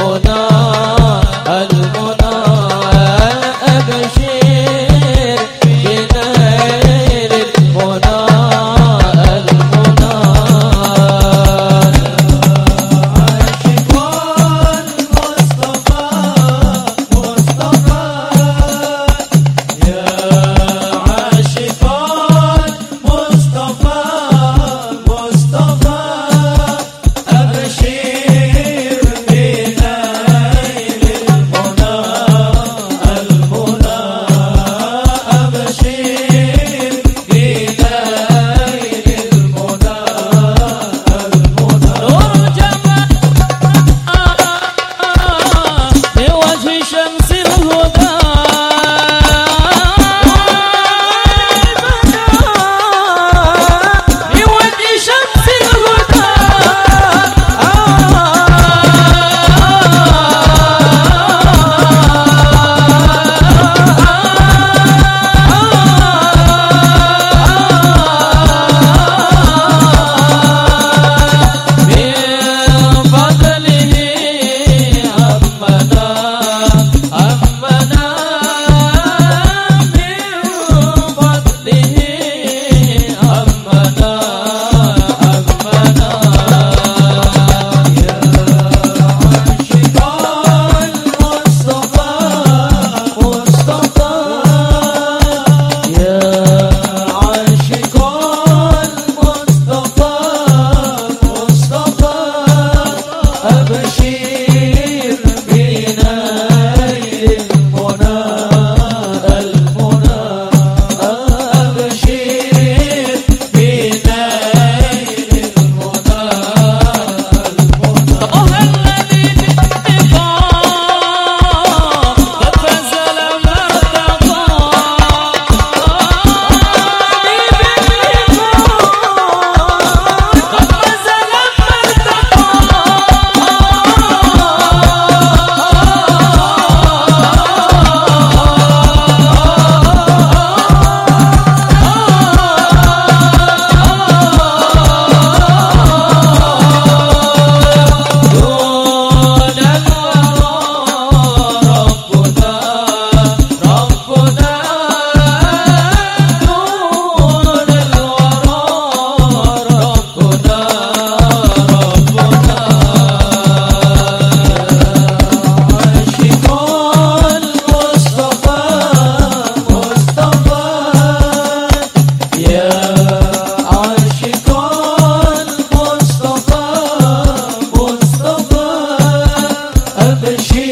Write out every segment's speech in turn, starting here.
Bona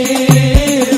Yeah.